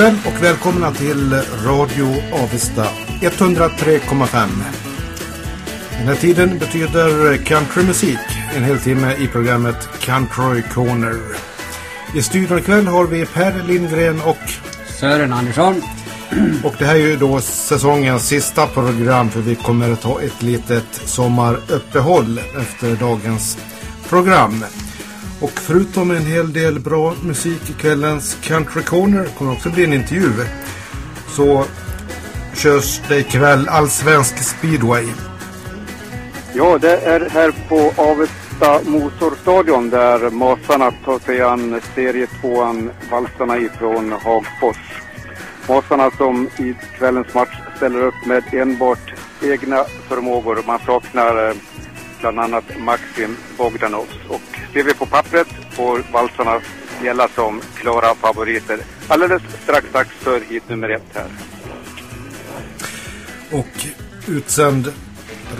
Kväll och välkomna till Radio Avesta 103,5. Den här tiden betyder countrymusik. En hel timme i programmet Country Corner. I studion ikväll har vi Per Lindgren och Sören Andersson. Och det här är ju då säsongens sista program för vi kommer att ta ett litet sommaruppehåll efter dagens program. Och förutom en hel del bra musik i kvällens Country Corner kommer också bli en intervju. Så körs det ikväll allsvensk speedway. Ja, det är här på Avesta Motorstadion där Masarna tar sig an serie 2 valsarna ifrån Hagfors. Masarna som i kvällens match ställer upp med enbart egna förmågor. Man saknar eh, bland annat Maxim Bogdanovs. Och ser vi på pappret får valsarna gälla som klara favoriter. Alldeles strax dags för hit nummer ett här. Och utsänd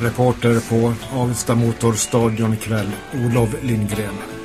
reporter på Avesta Motorstadion ikväll, Olof Lindgren.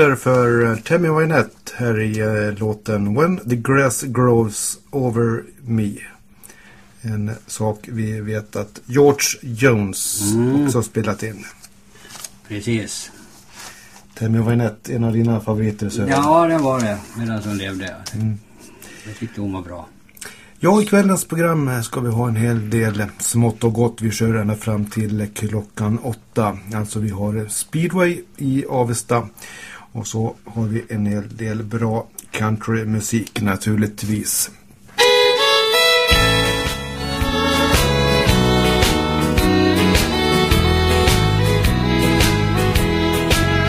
Applåder för eh, Tammy Wynette här i eh, låten When the grass grows over me. En sak vi vet att George Jones också har spelat in. Precis. Tammy Wynette, en av dina favoriter Sören. Ja, det var det. Medan hon levde. Jag tyckte hon var bra. Ja, i kvällens program ska vi ha en hel del smått och gott. Vi kör ända fram till klockan åtta. Alltså vi har speedway i Avesta. Och så har vi en hel del bra countrymusik naturligtvis.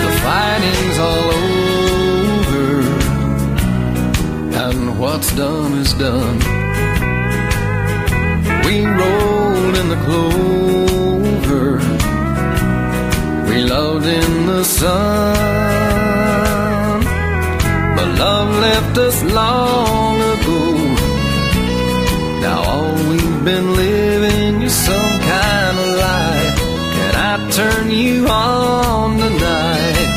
The fighting's all over, and what's done is done. We rolled in the clover, we loved in the sun, but love left us long ago. Now all we've been living is some kind of lie. Can I turn you on tonight?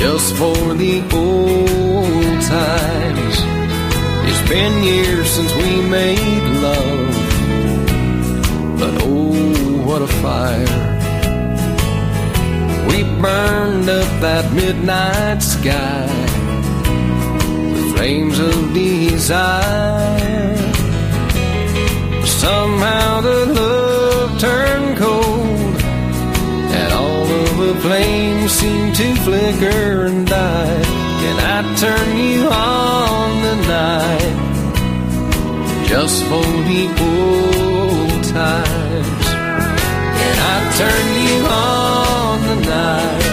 Just for the old times. It's been years since we made love, but oh, what a fire. We burned up that midnight sky flames of desire. Somehow the love turned cold, and all of the flames seemed to flicker and die. Can I turn you on tonight, just for the old times? Can I turn you on tonight?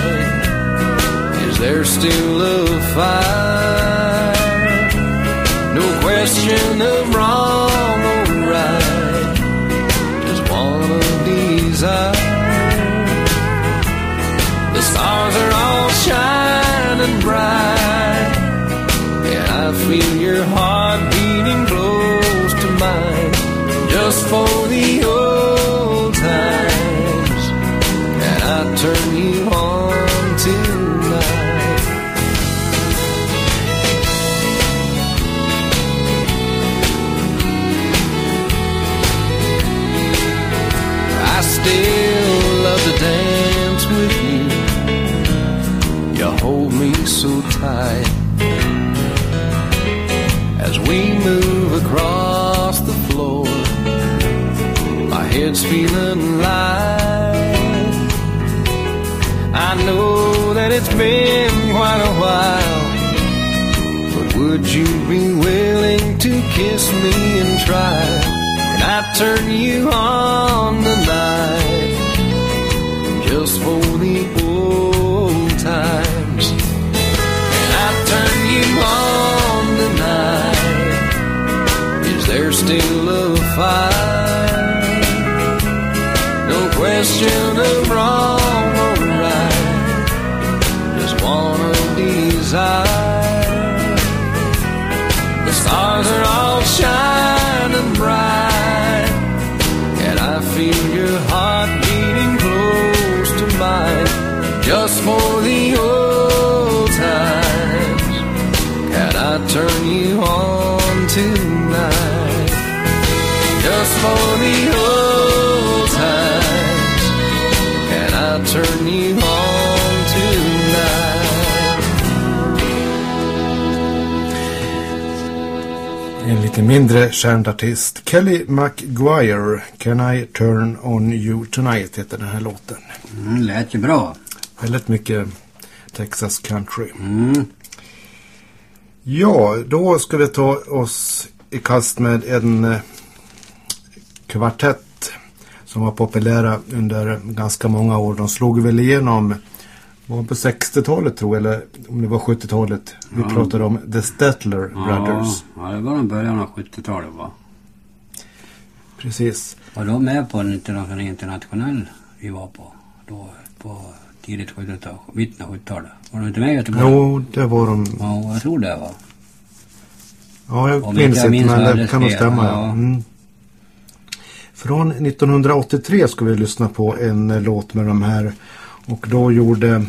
Is there still a fire? Of and I turn you on the night. I turn you on tonight, just for the old times? Can I turn you on tonight? En lite mindre känd artist. Kelly McGuire, Can I Turn On You Tonight heter den här låten. Mm, lät ju bra. Väldigt mycket Texas country. Mm. Ja, då ska vi ta oss i kast med en eh, kvartett som var populära under ganska många år. De slog väl igenom var på 60-talet tror jag, eller om det var 70-talet. Vi Ja. pratade om The Statler Ja, Brothers. ja, det var nog början av 70-talet va? Precis. Var de med på en interna- internationell vi var på? Då på tidigt 70-tal, mitten av 70-talet. Var de inte med i Göteborg? Jo, det var de. Ja, jag tror det va. Ja, jag Om minns inte minns men det alldeles kan nog stämma. Ja. ja. Mm. Från 1983 ska vi lyssna på en eh, låt med de här. Och då gjorde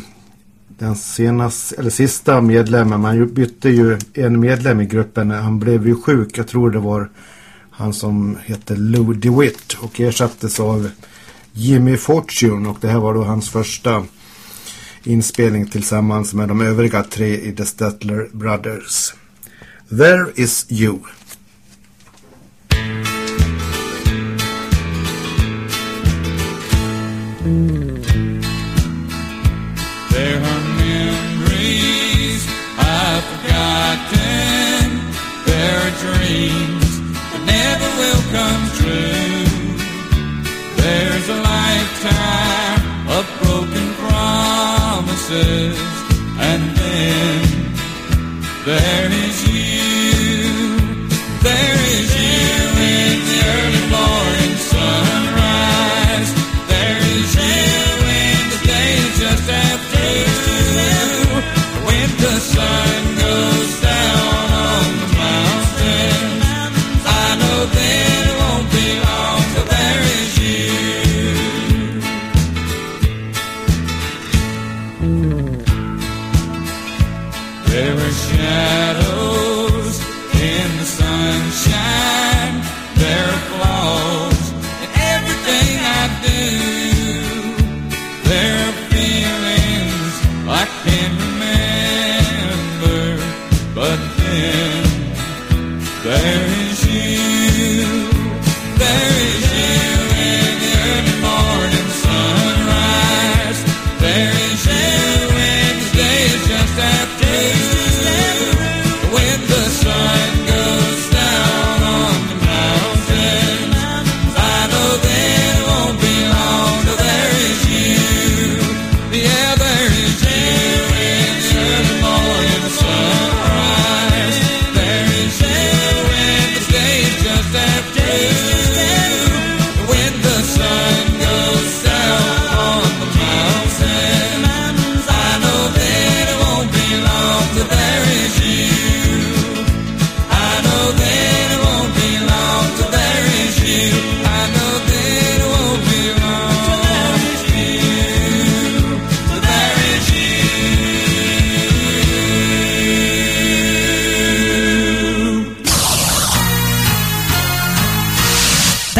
den senaste, eller sista medlemmen, man bytte ju en medlem i gruppen. Han blev ju sjuk, jag tror det var han som hette Lou DeWitt och ersattes av Jimmy Fortune och det här var då hans första inspelning tillsammans med de övriga tre i The Statler Brothers. There is you. There are memories I've forgotten. There are dreams that never will come true. There's a lifetime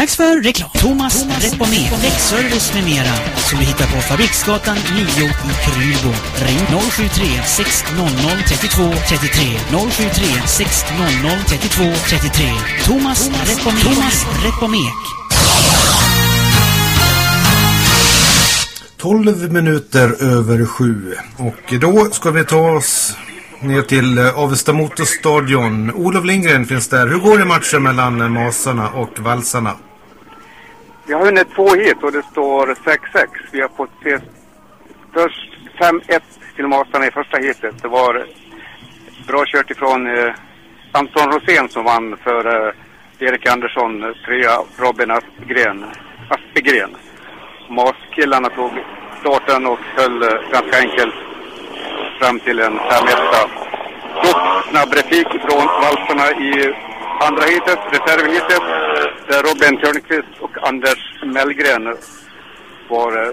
Dags för reklam. Thomas Reponé, däckservice med mera. Som du hittar på Fabriksgatan 9 i Krylbo. Ring 073 600 32 33. 073 600 32 33. Thomas Repomek. Thomas Repomek. 12 minuter över sju. Och då ska vi ta oss ner till eh, Avesta Motorstadion. Olof Lindgren finns där. Hur går det matchen mellan Masarna och Valsarna? Vi har hunnit två hit och det står 6-6. Vi har fått se först 5-1 till Masarna i första heatet. Det var bra kört ifrån eh, Anton Rosén som vann för eh, Erik Andersson, trea Robin Aspgren. Aspegren. Maskillarna tog starten och höll eh, ganska enkelt fram till en 5-1. Dock snabb replik från valsarna i andra heatet, reservheatet, eh, där Robin Törnqvist och Anders Mellgren var eh,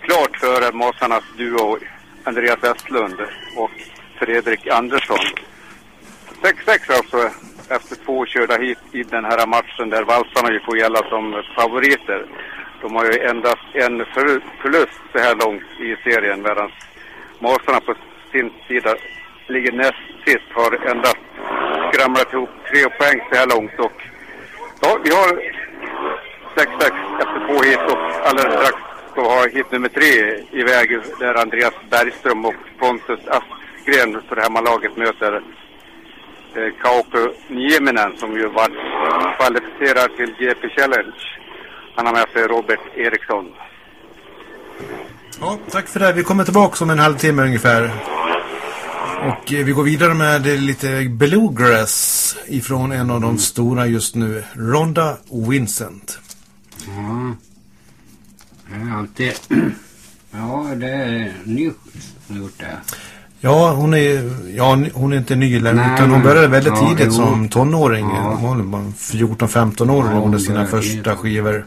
klart före Masarnas duo Andreas Westlund och Fredrik Andersson. 6-6 alltså efter två körda hit i den här matchen där valsarna ju får gälla som favoriter. De har ju endast en förlust så här långt i serien medan Masarna på sin sida ligger näst sist, har endast skramlat ihop tre poäng så här långt och ja, vi har 6-6 efter två hit och alldeles strax så har hit nummer tre iväg där Andreas Bergström och Pontus Aspgren för hemmalaget möter eh, Kaupo Nieminen som ju var kvalificerad till GP Challenge. Han har med sig Robert Eriksson. Ja, tack för det. Vi kommer tillbaka om en halvtimme ungefär. Och eh, vi går vidare med lite bluegrass ifrån en av de stora just nu. Ronda Vincent. Ja. Det är alltid... Ja, det är ny har gjort det. Ja, hon är, ja, hon är inte ny utan hon började väldigt ja, tidigt jo. som tonåring. Ja. Hon var bara 14-15 år Ja, hon sina första tidigt. skivor.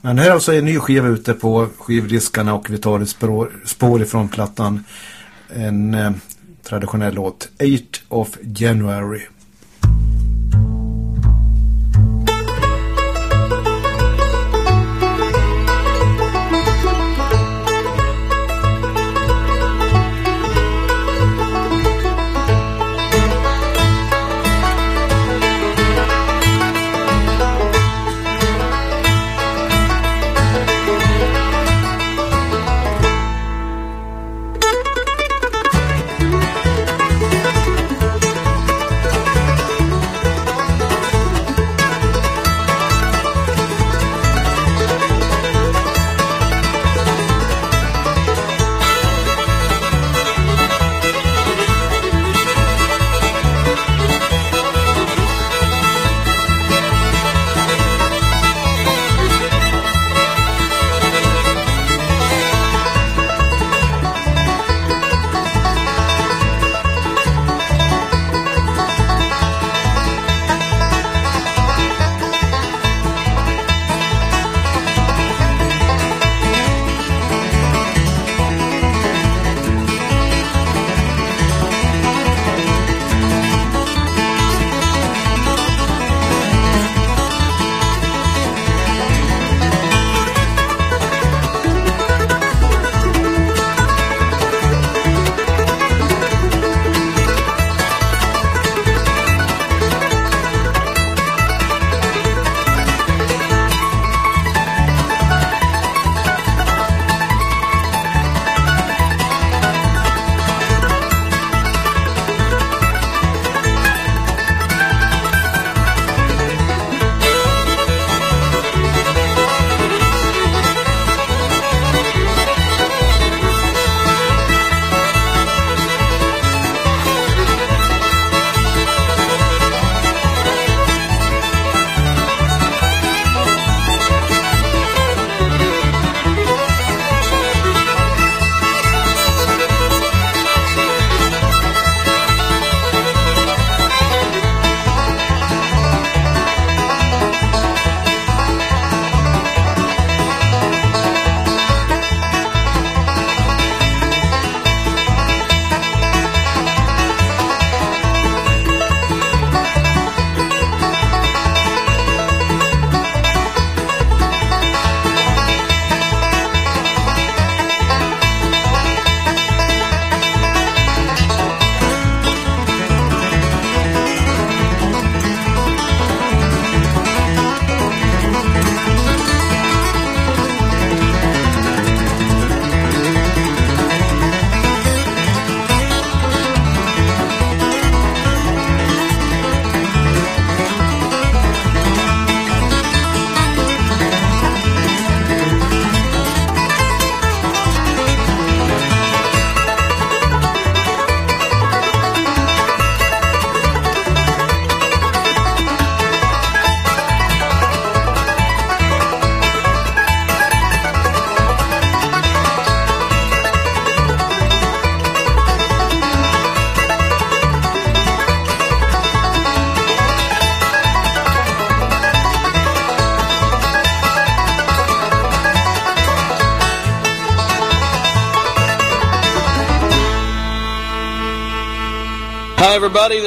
Men här är alltså en ny skiva ute på skivdiskarna och vi tar ett spår, spår ifrån plattan. En eh, traditionell låt, 8 of January.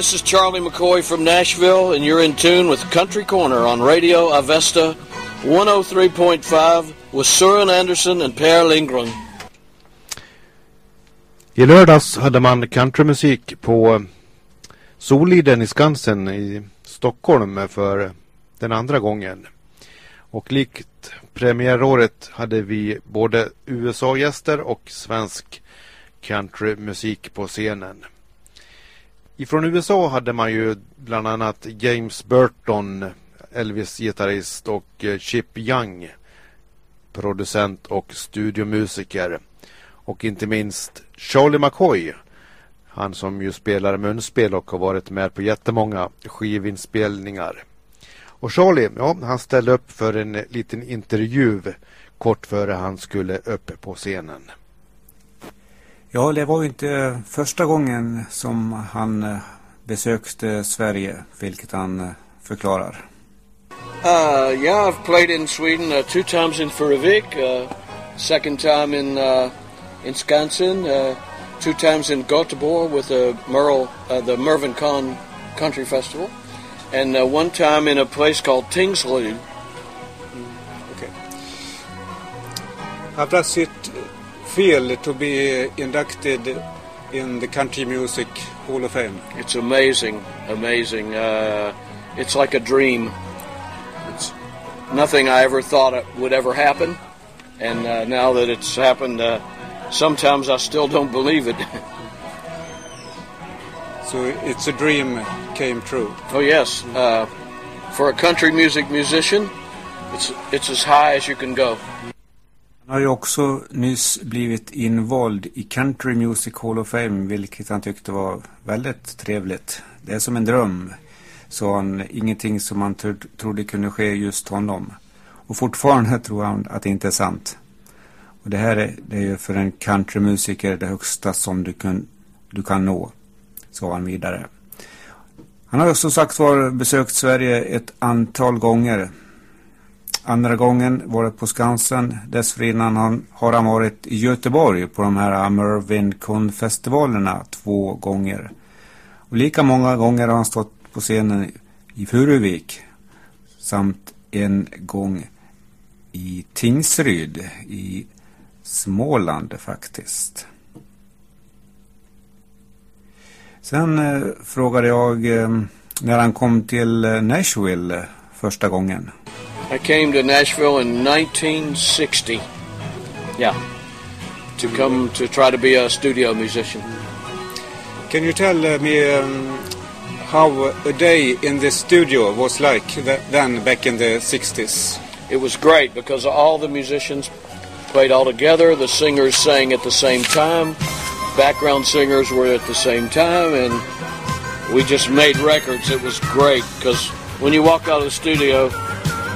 This is Charlie McCoy from Nashville, and you're in tune with Country Corner on Radio Avesta 103.5 with Søren Anderson and Per Lindgren. I lördags hade man countrymusik på eh, Soliden i Skansen i Stockholm för den andra gången. Och likt premiäråret hade vi både USA-gäster och svensk countrymusik på scenen. Ifrån USA hade man ju bland annat James Burton, Elvis-gitarrist och eh, Chip Young, producent och studiomusiker. Och inte minst Charlie McCoy, han som ju spelar munspel och har varit med på jättemånga skivinspelningar. Och Charlie, ja, han ställde upp för en liten intervju kort före han skulle upp på scenen. Ja, det var ju inte första gången som han eh, besökte Sverige, vilket han eh, förklarar. Uh, yeah, I've played in Sweden uh, two times in Furuvik, uh, second time in uh, in Skansen, uh, two times in Göteborg with the Merle, uh, the Mervyn Kahn Country Festival, and uh, one time in a place called Tingsley. Okay. How does it feel to be inducted in the Country Music Hall of Fame? It's amazing, amazing. Uh, it's like a dream. It's nothing I ever thought it would ever happen, and uh, now that it's happened, uh, sometimes I still don't believe it. So it's a dream came true. oh yes, uh, for a country music musician, it's it's as high as you can go. Han har ju också nyss blivit invald i Country Music Hall of Fame, vilket han tyckte var väldigt trevligt. Det är som en dröm, sa han. Ingenting som han tro- trodde kunde ske just honom. Och fortfarande tror han att det inte är sant. Och det här är, det är ju för en countrymusiker det högsta som du kan, du kan nå, sa han vidare. Han har som sagt var besökt Sverige ett antal gånger. Andra gången var det på Skansen. Dessförinnan har han varit i Göteborg på de här Mervyn Con-festivalerna två gånger. Och lika många gånger har han stått på scenen i Furuvik samt en gång i Tingsryd i Småland faktiskt. Sen eh, frågade jag eh, när han kom till eh, Nashville första gången. I came to Nashville in 1960. Yeah, to come to try to be a studio musician. Can you tell uh, me um, how a day in the studio was like then back in the 60s? It was great because all the musicians played all together. The singers sang at the same time. Background singers were at the same time, and we just made records. It was great because when you walk out of the studio,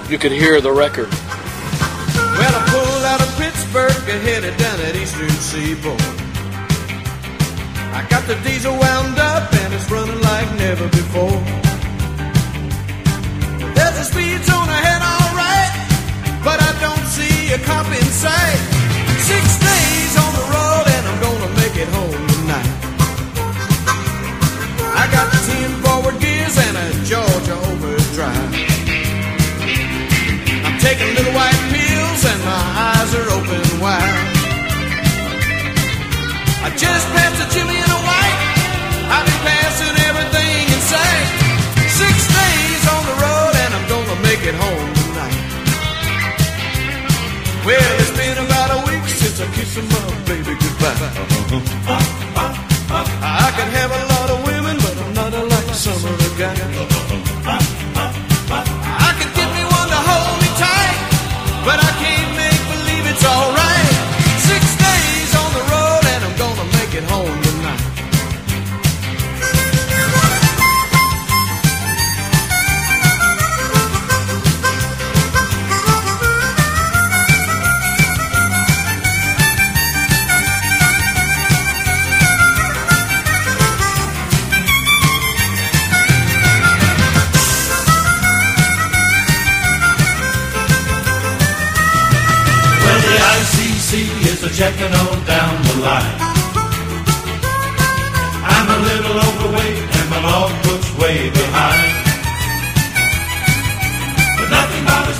you could hear the record. Well, I pulled out of Pittsburgh and headed down that eastern seaboard. I got the diesel wound up and it's running like never before. There's a speed zone ahead, alright, but I don't see a cop in sight. Six days on the road and I'm gonna make it home just a white. I've been passing everything in sight. Six days on the road and I'm gonna make it home tonight. Well, it's been about a week since I kissed baby goodbye. I could have a lot of women, but I'm not a like some the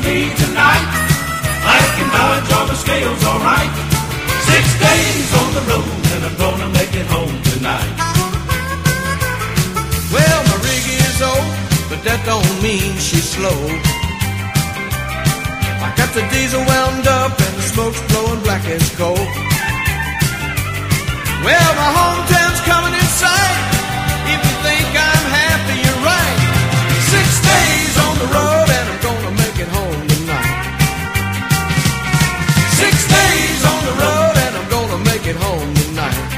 me tonight. I can balance all the scales alright. Six days on the road and I'm gonna make it home tonight. Well, my rig is old, but that don't mean she's slow. I got the diesel wound up and the smoke's blowing black as coal. Well, my hometown's it home tonight.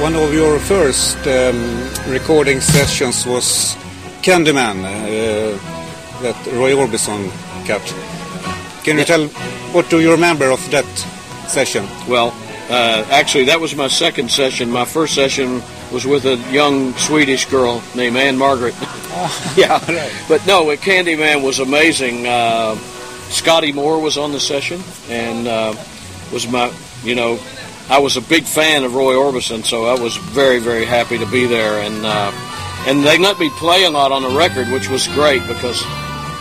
One of your first um, recording sessions was Candyman uh, that Roy Orbison cut. Can you tell what do you remember of that session? Well, uh, actually, that was my second session. My first session was with a young Swedish girl named Anne Margaret. yeah, but no, Candyman was amazing. Uh, Scotty Moore was on the session and uh, was my, you know, I was a big fan of Roy Orbison, so I was very, very happy to be there. And uh, and they let me play a lot on the record, which was great because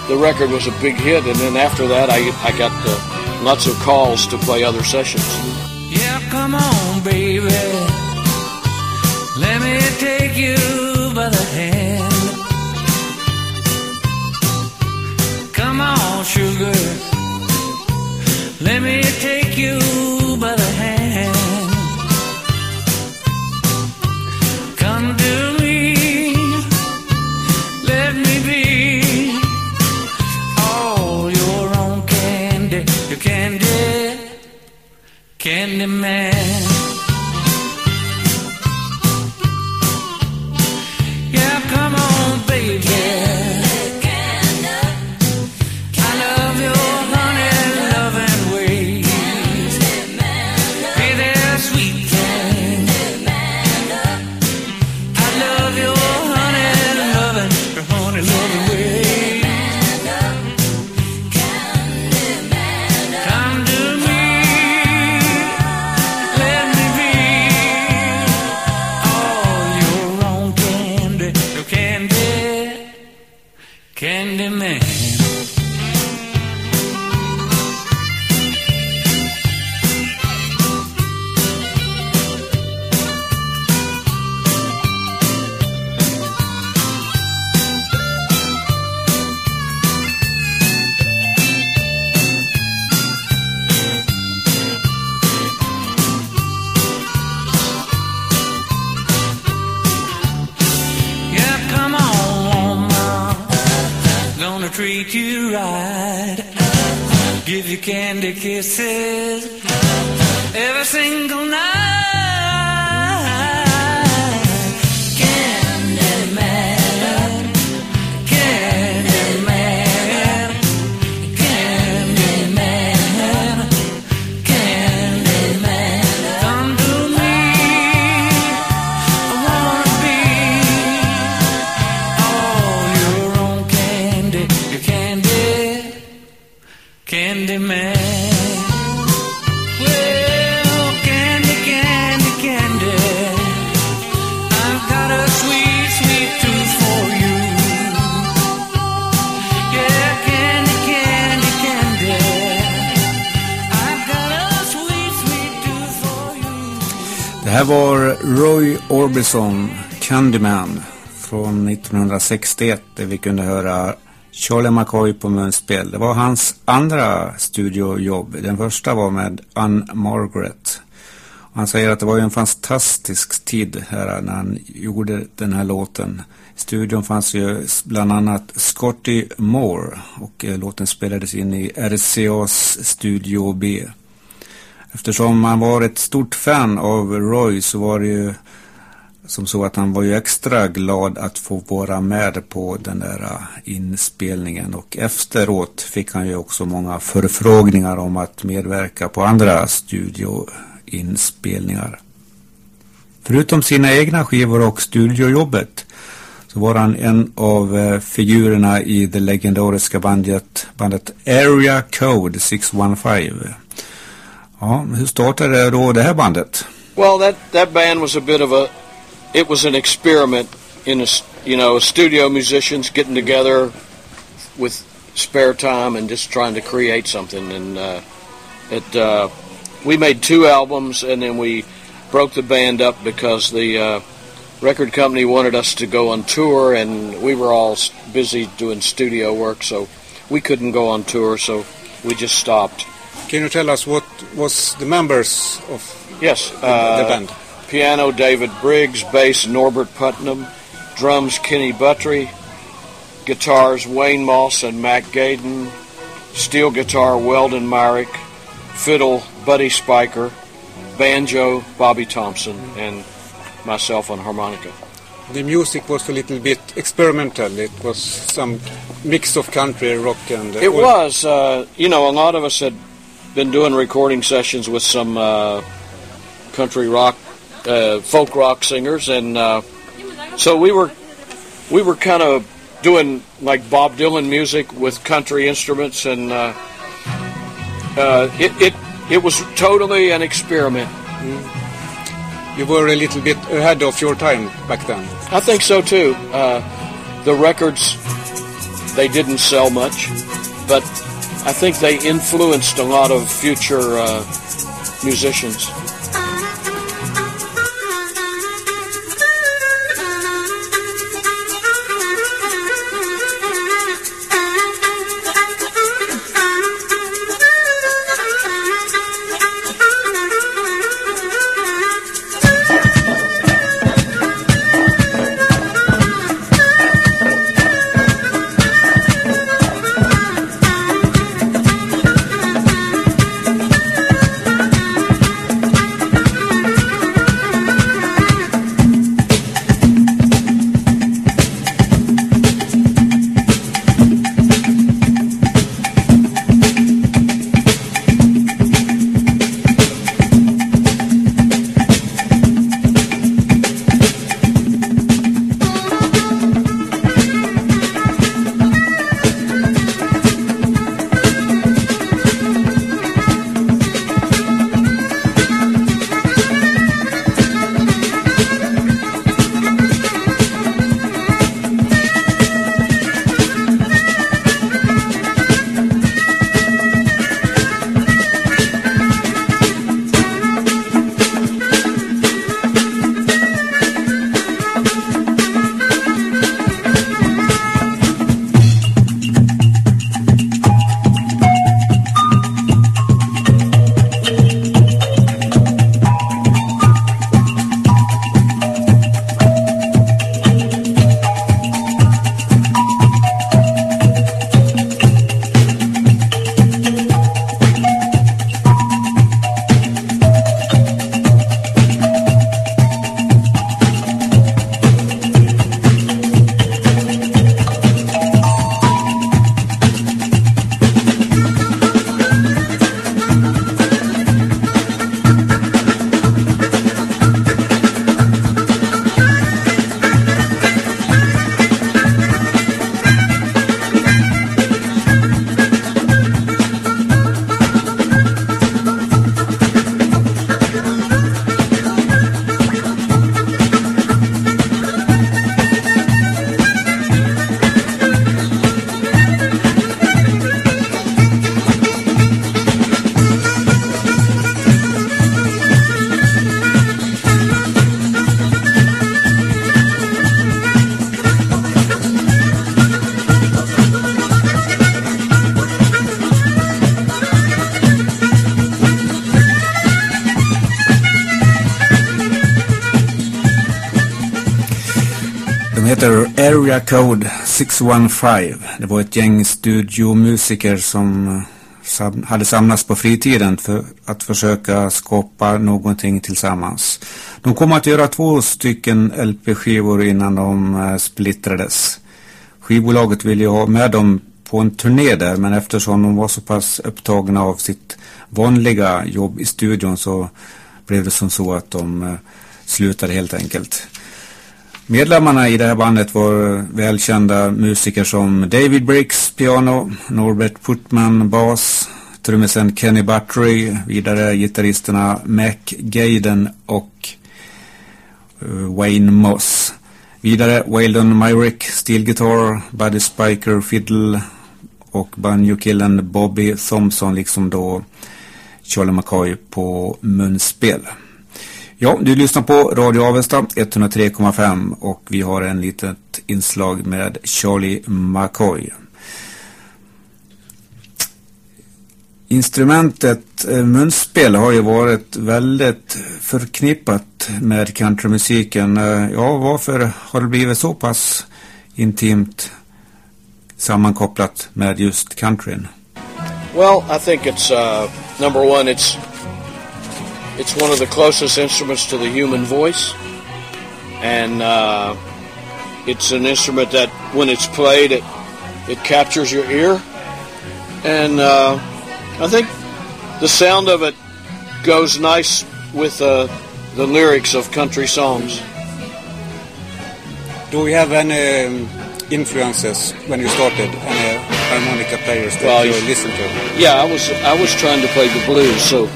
the record was a big hit. And then after that, I I got uh, lots of calls to play other sessions. Yeah, come on, baby. Let me take you by the hand. Come on, sugar. Let me take you in man. Här var Roy Orbison, Candyman, från 1961 där vi kunde höra Charlie McCoy på munspel. Det var hans andra studiojobb. Den första var med Ann Margaret. Han säger att det var en fantastisk tid här när han gjorde den här låten. I studion fanns ju bland annat Scotty Moore och eh, låten spelades in i RCAs Studio B. Eftersom han var ett stort fan av Roy så var det ju som så att han var ju extra glad att få vara med på den där äh, inspelningen och efteråt fick han ju också många förfrågningar om att medverka på andra studioinspelningar. Förutom sina egna skivor och studiojobbet så var han en av äh, figurerna i det legendariska bandet, bandet Area Code 615. Ja, hur startade då det här bandet? Well, that that band was a bit of a, it was an experiment in a, you know, studio musicians getting together with spare time and just trying to create something. And uh, it, uh, we made two albums, and then we broke the band up because the uh, record company wanted us to go on tour, and we were all busy doing studio work, so we couldn't go on tour, so we just stopped. Can you tell us what was the members of Yes, the, uh, the band? Piano David Briggs, bass Norbert Putnam, drums Kenny Buttry, guitars Wayne Moss and Mac Gaden, steel guitar Weldon Myrick, fiddle Buddy Spiker, banjo Bobby Thompson, and myself on harmonica. The music was a little bit experimental. It was some mix of country, rock and... uh, It was, uh, you know, a lot of us had been doing recording sessions with some uh, country rock, uh, folk rock singers, and uh, so we were we were kind of doing like Bob Dylan music with country instruments, and uh, uh, it it it was totally an experiment. You were a little bit ahead of your time back then. I think so too. Uh, the records they didn't sell much, but I think they influenced a lot of future uh, musicians. Area Code 615. Det var ett gäng studiomusiker som eh, hade samlats på fritiden för att försöka skapa någonting tillsammans. De kom att göra två stycken LP-skivor innan de eh, splittrades. Skivbolaget ville ju ha med dem på en turné där men eftersom de var så pass upptagna av sitt vanliga jobb i studion så blev det som så att de eh, slutade helt enkelt. Medlemmarna i det här bandet var välkända musiker som David Briggs, piano, Norbert Putman, bas, trummisen Kenny Buttery, vidare gitarristerna Mac Gaden och eh, Wayne Moss. Vidare Waylon Myrick, stilgitarr, Buddy Spiker, fiddle och banjokillen Bobby Thompson liksom då Charlie McCoy på munspel. Ja, du lyssnar på Radio Avesta 103,5 och vi har en litet inslag med Charlie McCoy. Instrumentet eh, munspel har ju varit väldigt förknippat med countrymusiken. Eh, ja, varför har det blivit så pass intimt sammankopplat med just countryn? Well, I think it's uh, number one. It's it's one of the closest instruments to the human voice, and uh, it's an instrument that, when it's played, it it captures your ear, and uh, I think the sound of it goes nice with uh, the lyrics of country songs. Do we have any um, influences when you started? Any harmonica players that Well, you you- listen to? Yeah, I was I was trying to play the blues, so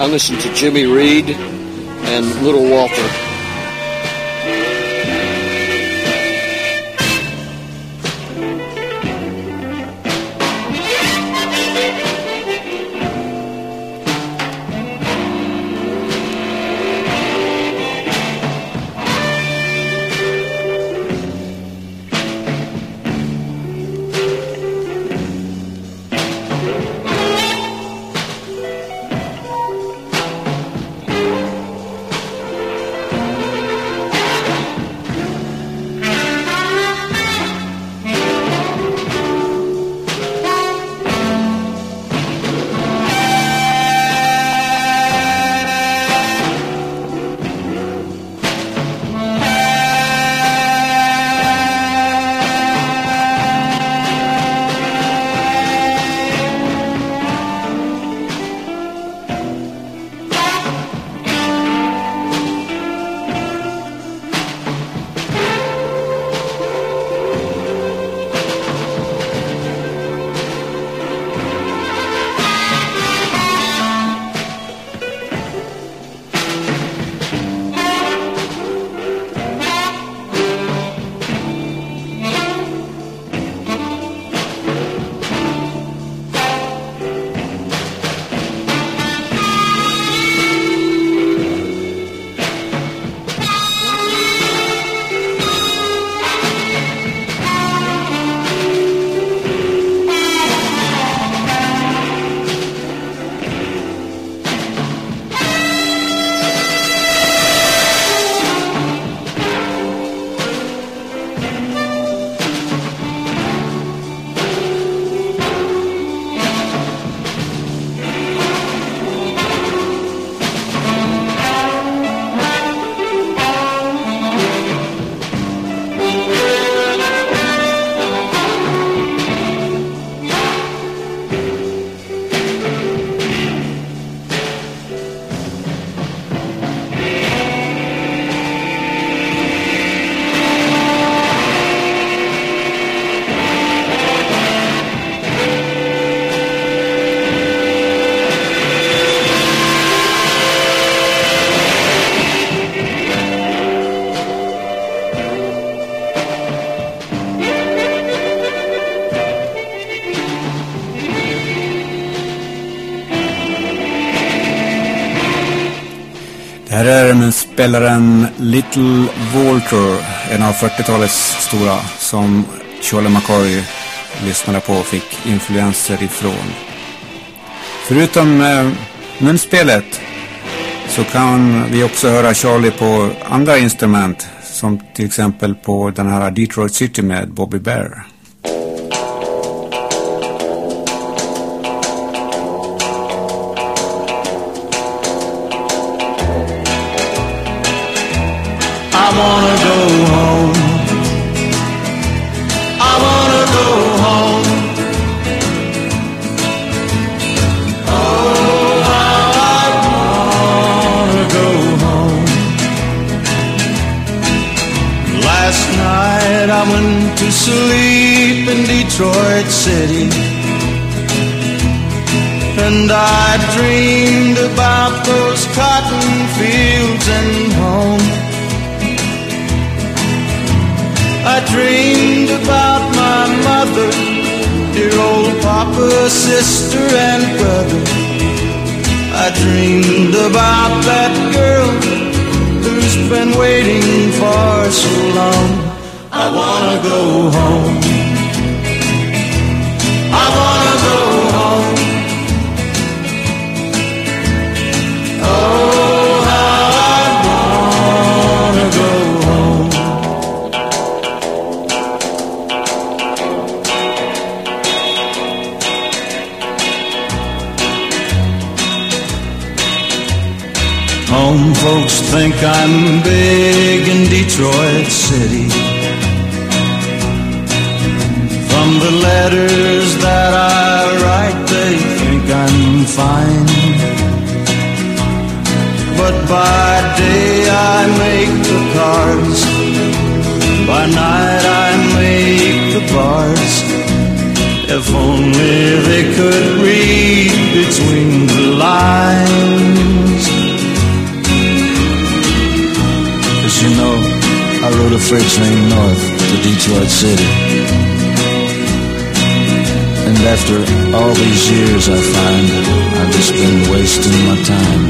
I listened to Jimmy Reed and Little Walter. Spelaren Little Walter, en av 40-talets stora, som Charlie McCoy lyssnade på och fick influenser ifrån. Förutom eh, munspelet så kan vi också höra Charlie på andra instrument, som till exempel på den här Detroit City med Bobby Bear. wanna go home. I wanna go home. Oh, I wanna go home. Last night I went to sleep in Detroit City. And I dreamed about those cotton fields and home. Dreamed about my mother, dear old papa, sister, and brother. I dreamed about that girl who's been waiting for so long. I wanna go home. Think I'm big in Detroit City. From the letters that I write, they think I'm fine. But by day I make the cards, by night I make the bars. If only they could read between the lines. Rode a freight train north to Detroit City. And after all these years, I find I've just been wasting my time.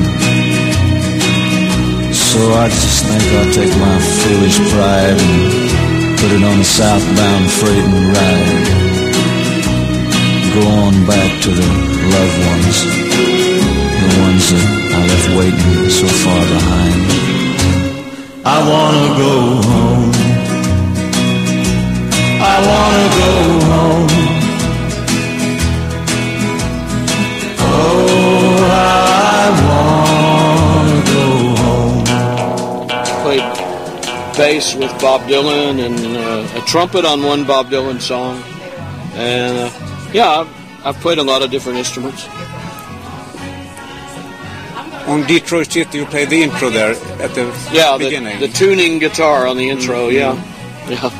So I just think I'll take my foolish pride and put it on a southbound freight and ride. Go on back to the loved ones, the ones that I left waiting so far behind. I wanna go home. I wanna go home. Oh, I wanna go home. Played bass with Bob Dylan and uh, a trumpet on one Bob Dylan song. And uh, yeah, I've, I've played a lot of different instruments. On Detroit City, you played the intro there at the Yeah, the, beginning. the tuning guitar on the intro, yeah. Yeah.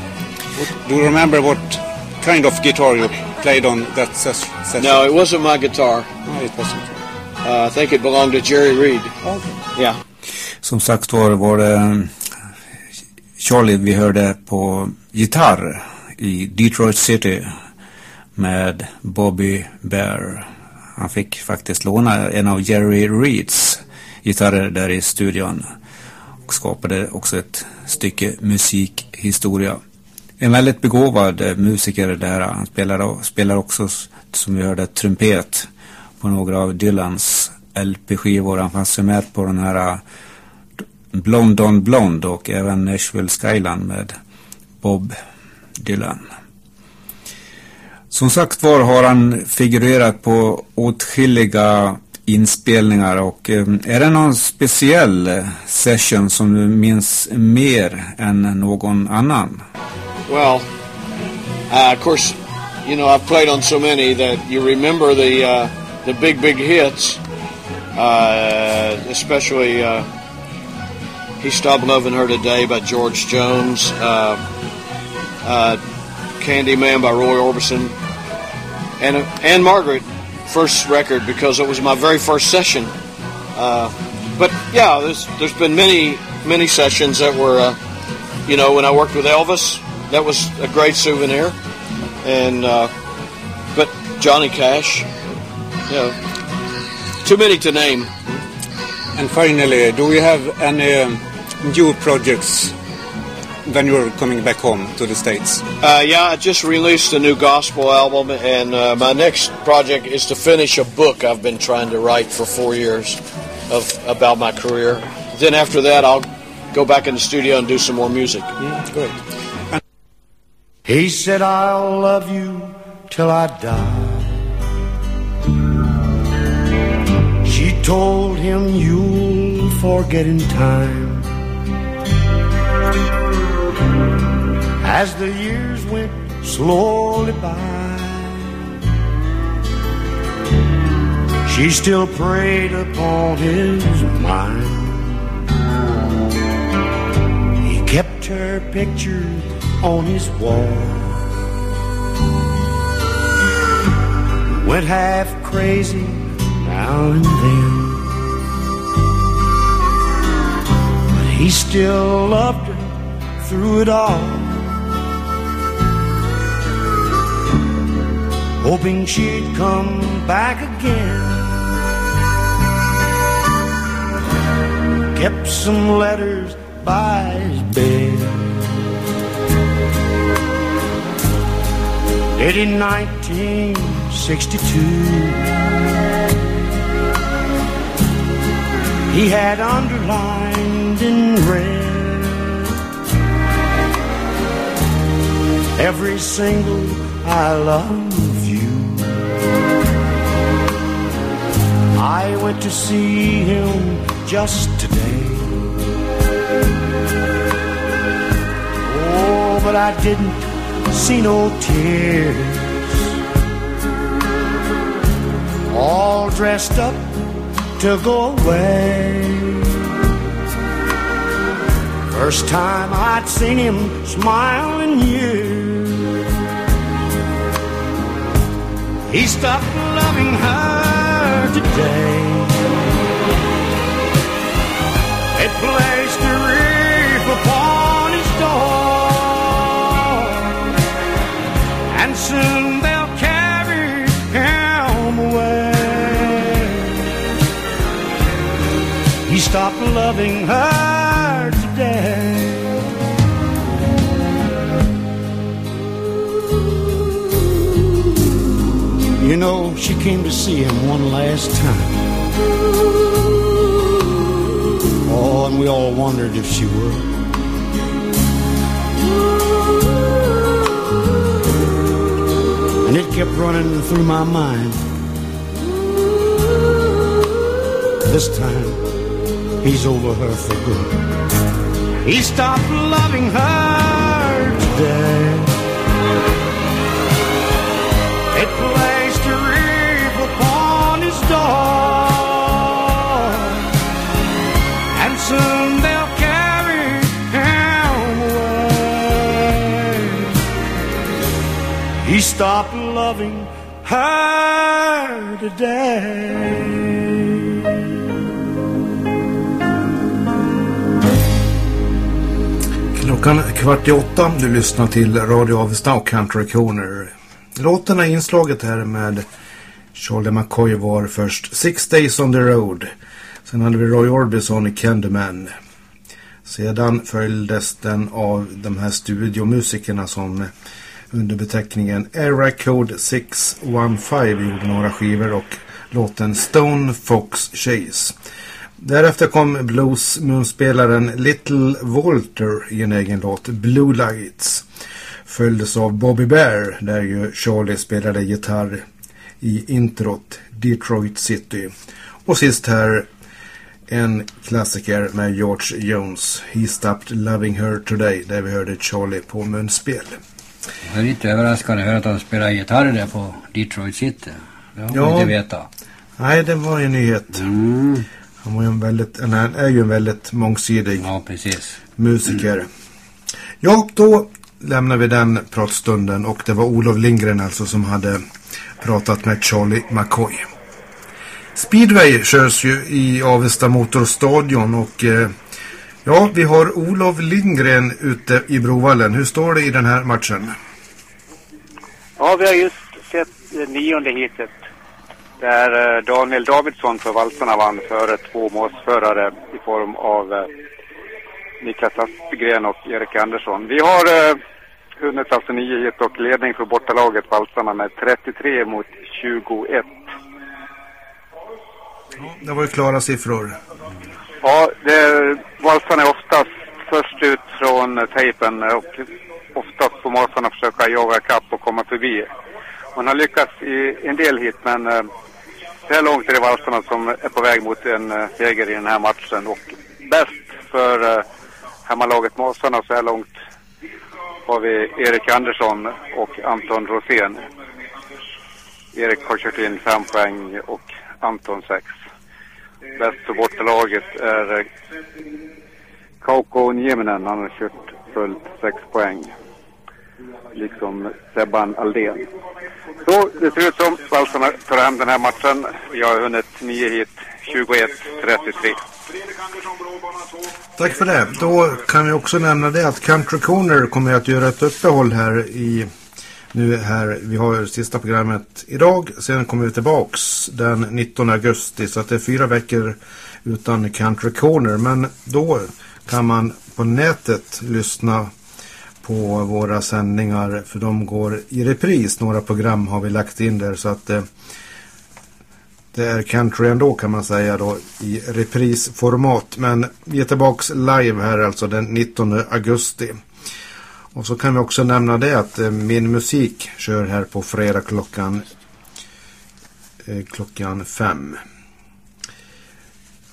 Do you remember what kind of guitar you played on that ses- session? No, it wasn't my guitar. No, it wasn't. Uh, I think it belonged to Jerry Reed. Yeah. Som sagt var, var det eh, Charlie vi hörde på gitarr i Detroit City med Bobby Bear. Han fick faktiskt låna en av Jerry Reeds gitarrer där i studion och skapade också ett stycke musikhistoria. En väldigt begåvad eh, musiker där. Han spelar, spelar också, som vi hörde, trumpet på några av Dylans LP-skivor. Han fanns ju med på den här eh, Blond Blonde on Blonde och även Nashville Skyland med Bob Dylan. Som sagt var har han figurerat på åtskilliga inspelningar och eh, är det någon speciell eh, session som du minns mer än någon annan? Well, uh, of course, you know I've played on so many that you remember the uh, the big big hits, uh, especially uh, "He Stopped Loving Her Today" by George Jones, uh, uh, by Roy Orbison, and and Margaret first record because it was my very first session. Uh, but yeah, there's there's been many many sessions that were, uh, you know, when I worked with Elvis, that was a great souvenir, and uh, but Johnny Cash, you know, too many to name. And finally, do we have any um, new projects when you're coming back home to the States? Uh, yeah, I just released a new gospel album, and uh, my next project is to finish a book I've been trying to write for four years of about my career. Then after that, I'll go back in the studio and do some more music. great. He said, I'll love you till I die. She told him, You'll forget in time. As the years went slowly by, she still preyed upon his mind. He kept her picture on his wall. went half crazy now and then. But he still loved her through it all. Hoping she'd come back again. Kept some letters by his bed. Did in 1962. He had underlined in red every single I love I went to see him just today. Oh, but I didn't see no tears. All dressed up to go away. First time I'd seen him smile in years. He stopped loving her today. They placed a reef upon his door, and soon they'll carry him away. He stopped loving her today. You know, came to see him one last time. Oh, and we all wondered if she would. And it kept running through my mind. This time, he's over her for good. He stopped loving her today. Stop loving her today. Klockan är kvart i åtta. Du lyssnar till Radio Avesta och Country Corner. Låtarna i inslaget här med Charlie McCoy var först Six Days on the Road. Sen hade vi Roy Orbison i Candyman. Sedan följdes den av de här studiomusikerna som under beteckningen Era Code 615 gjorde några skivor och låten Stone Fox Chase. Därefter kom bluesmunspelaren Little Walter i en egen låt Blue Lights. Följdes av Bobby Bear där ju Charlie spelade gitarr i introt Detroit City. Och sist här en klassiker med George Jones He Stopped Loving Her Today där vi hörde Charlie på munspel. Jag är lite överraskad att höra att han spelar gitarr där på Detroit City. Det har man Ja. inte veta. Nej, det var ju en nyhet. Mm. Han, var ju en väldigt, han är ju en väldigt mångsidig Ja, precis. musiker. Ja, då lämnar vi den pratstunden och det var Olof Lindgren alltså som hade pratat med Charlie McCoy. Speedway körs ju i Avesta Motorstadion och eh, ja, vi har Olof Lindgren ute i Brovallen. Hur står det i den här matchen? Ja, vi har just sett det nionde hitet. Där eh, Daniel Davidsson för valsarna vann före två målsförare i form av eh, Niklas Aspgren och Erik Andersson. Vi har eh, hunnit alltså nio hit och ledning för bortalaget valsarna med 33 mot 21. Det var ju klara siffror. Ja, det, valsarna är oftast först ut från tejpen och oftast får masarna försöka jaga kapp och komma förbi. Man har lyckats i en del hit men eh, så här långt är det valsarna som är på väg mot en eh, seger i den här matchen och bäst för eh, hemmalaget Masarna så här långt har vi Erik Andersson och Anton Rosén. Erik har kört in fem poäng och Anton sex. Bäst för bortalaget är eh, Kauko Nieminen. Han har kört fullt sex poäng. Liksom Sebban Aldén. Så det ser ut som valsarna tar hem den här matchen. Jag har hunnit 9 hit, 21-33. Tack för det. Då kan vi också nämna det att Country Corner kommer att göra ett uppehåll här i nu här. Vi har sista programmet idag. Sen kommer vi tillbaks den 19 augusti. Så att det är fyra veckor utan Country Corner. Men då kan man på nätet lyssna på våra sändningar. För de går i repris. Några program har vi lagt in där. Så att eh, det är country ändå kan man säga då i reprisformat. Men vi är tillbaks live här alltså den 19 augusti. Och så kan vi också nämna det att eh, min musik kör här på fredag klockan eh, klockan fem.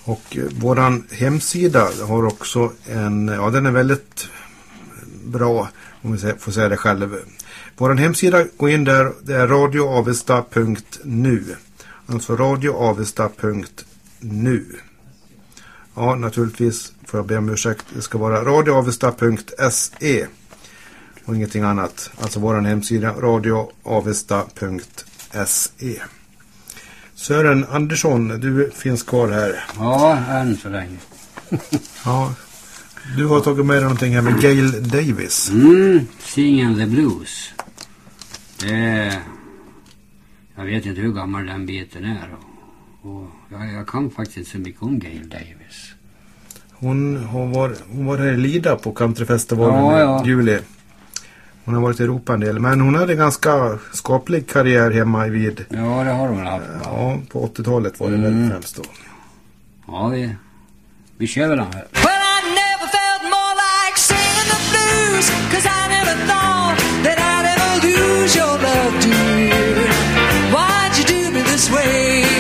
Och eh, våran hemsida har också en, ja den är väldigt bra om vi får säga det själv. Våran hemsida, gå in där, det är radioavesta.nu. Alltså radioavesta.nu. Ja, naturligtvis får jag be om ursäkt. Det ska vara radioavesta.se och ingenting annat. Alltså våran hemsida radioavesta.se. Sören Andersson, du finns kvar här. Ja, än så länge. Ja, du har tagit med dig någonting här med Gail Davis. Mm, Singing the Blues. Är, jag vet inte hur gammal den biten är. Och, och jag, jag kan faktiskt inte så mycket om Gail Davis. Hon har varit, hon var här i Lida på countryfestivalen Ja, ja. i juli. Hon har varit i Europa en del. Men hon hade en ganska skaplig karriär hemma i vid. Ja, det har hon haft. Ja, på 80-talet var det väl Mm. främst då. Ja, vi, vi kör väl den här. Well, I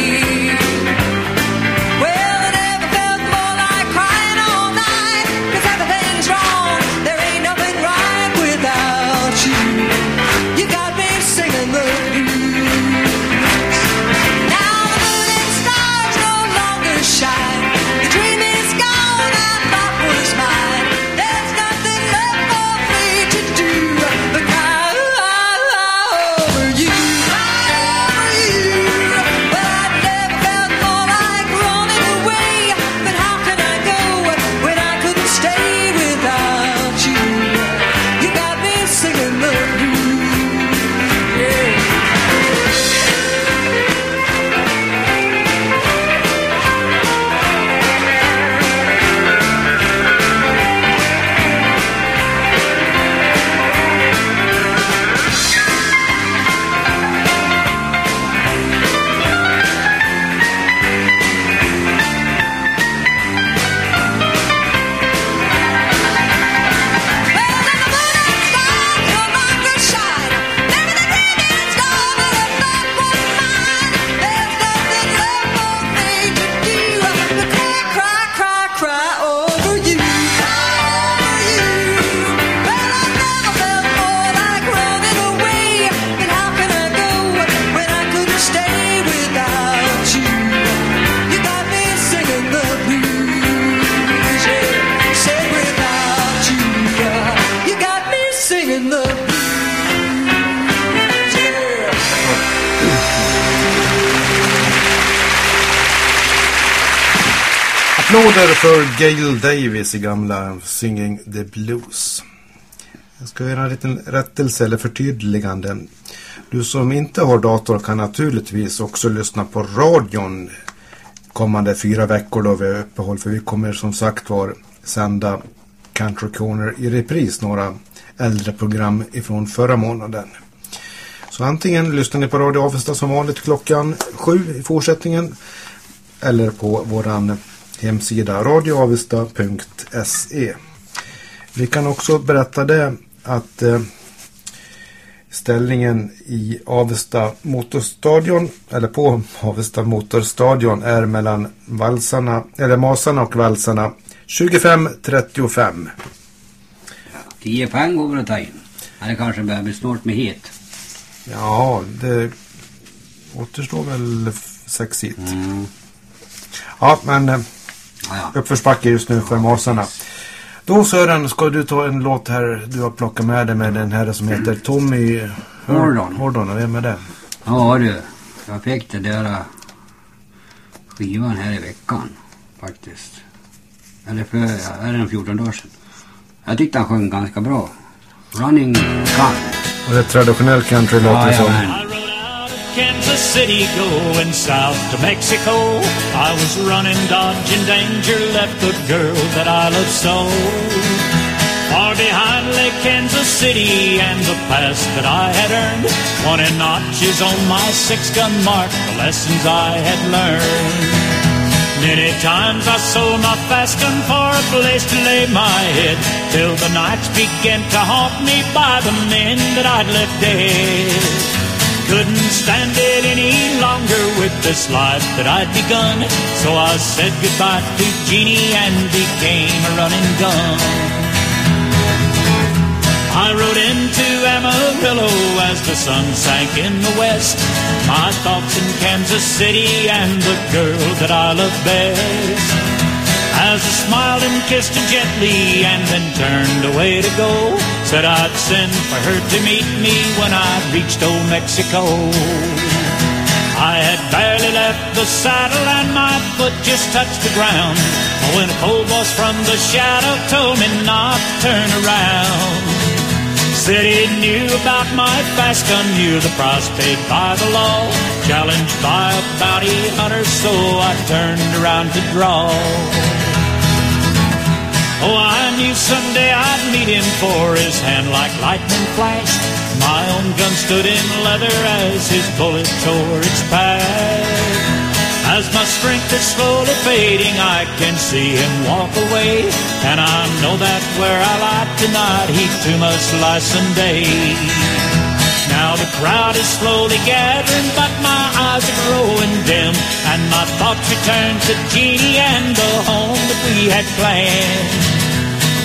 Applåder för Gail Davis i gamla Singing the Blues. Jag ska göra en liten rättelse eller förtydligande. Du som inte har dator kan naturligtvis också lyssna på radion kommande fyra veckor då vi har uppehåll. För vi kommer som sagt var sända Country Corner i repris. Några äldre program ifrån förra månaden. Så antingen lyssnar ni på Radio Avesta som vanligt klockan sju i fortsättningen. Eller på våran hemsida radioavesta.se. Vi kan också berätta det att eh, ställningen i Avesta motorstadion eller på Avesta motorstadion är mellan valsarna eller masarna och valsarna 25-35. 10 poäng går väl att ta in. Eller kanske börjar bli snart med hit. Ja, det återstår väl sex hit. Ja, men uppförsbacke just nu för masarna. Då Sören, ska du ta en låt här du har plockat med dig med den här som heter Tommy Hordon. Hordon, vem är det? Ja du, jag fick den där äh, skivan här i veckan faktiskt. Eller för, ja, är det en 14 dagar sedan. Jag tyckte han sjöng ganska bra. Running Gun. Och det är traditionell country låter det som. Kansas City going south to Mexico. I was running, dodging danger, left the girl that I loved so. Far behind lay Kansas City and the past that I had earned. one Wanted notches on my six gun mark, the lessons I had learned. Many times I sold my fast gun for a place to lay my head Till the nights began to haunt me by the men that I'd left dead Couldn't stand it any longer with this life that I'd begun So I said goodbye to Jeannie and became a running gun I rode into Amarillo as the sun sank in the west. My thoughts in Kansas City and the girl that I love best. As I smiled and kissed her gently and then turned away to go, said I'd send for her to meet me when I reached old Mexico. I had barely left the saddle and my foot just touched the ground when a cold voice from the shadow told me not to turn around. Said he knew about my fast gun, knew the price paid by the law. Challenged by a bounty hunter, so I turned around to draw. Oh, I knew someday I'd meet him for his hand like lightning flashed. My own gun stood in leather as his bullet tore its path. As my strength is slowly fading, I can see him walk away. And I know that where I lie tonight, he too must lie someday. Now the crowd is slowly gathering, but my eyes are growing dim. And my thoughts return to Jeannie and the home that we had planned.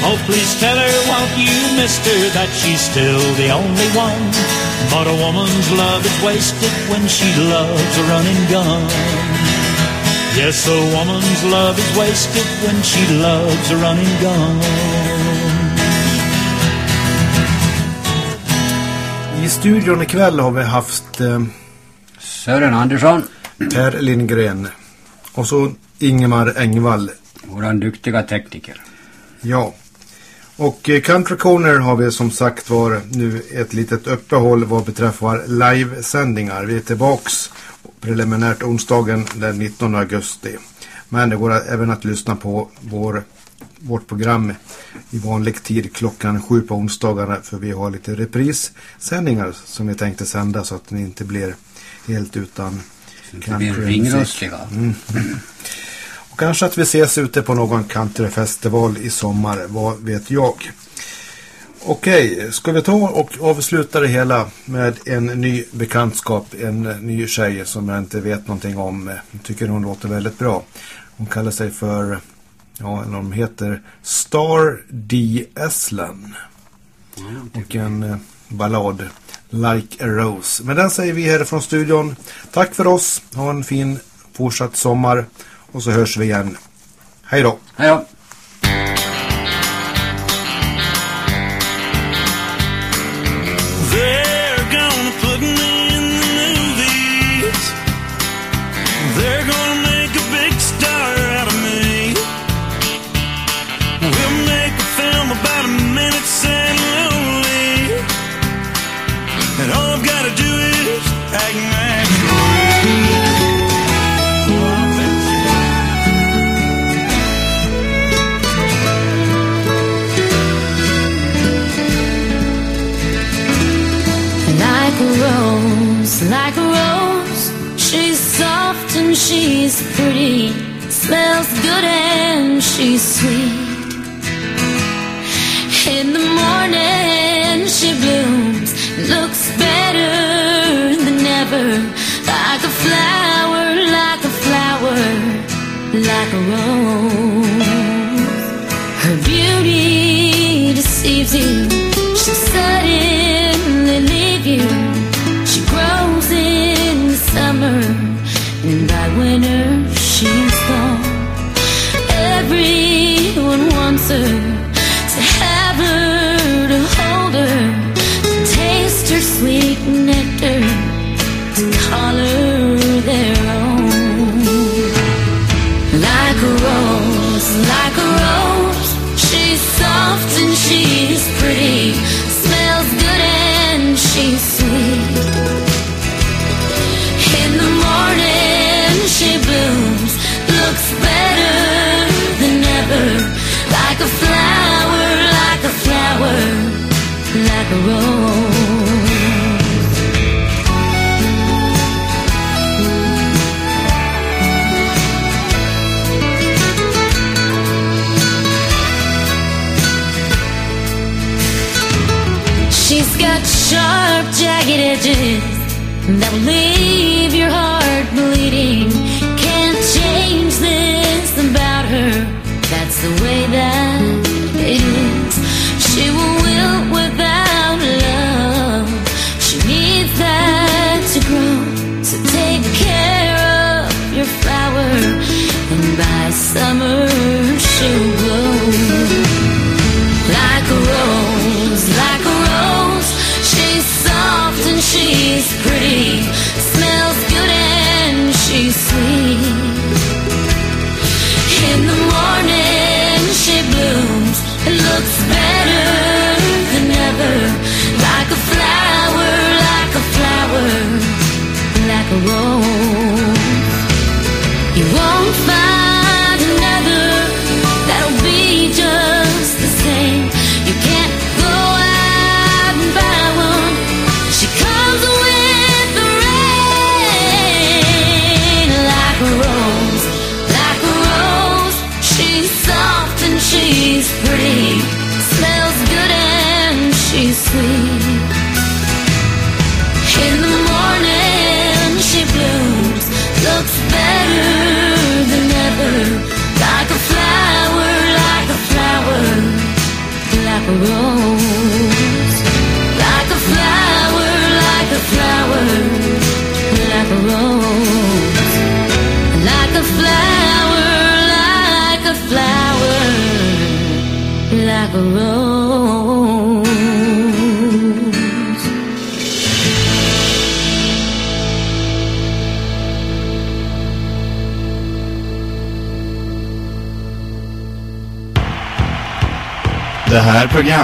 Oh, please tell her, won't you, mister, that she's still the only one. But a woman's love is wasted when she loves a running gun. Yes, a woman's love is wasted when she loves a running gun. I studion ikväll har vi haft eh, Sören Andersson. Per Lindgren. Och så Ingemar Engvall. Våran duktiga tekniker. Ja. Och eh, Country Corner har vi som sagt var nu ett litet uppehåll vad beträffar livesändningar. Vi är tillbaks preliminärt onsdagen den 19 augusti. Men det går även att lyssna på vår, vårt program i vanlig tid klockan sju på onsdagarna för vi har lite reprissändningar som vi tänkte sända så att ni inte blir helt utan ringrostiga. Mm. Och kanske att vi ses ute på någon countryfestival i sommar, vad vet jag. Okej, ska vi ta och avsluta det hela med en ny bekantskap, en ny tjej som jag inte vet någonting om. Jag tycker hon låter väldigt bra. Hon kallar sig för, ja, eller de heter Star D. Eslan. Och en eh, ballad, Like a Rose. Men den säger vi här från studion. Tack för oss, ha en fin fortsatt sommar och så hörs vi igen. Hej då! Hej då! Sweet. the way that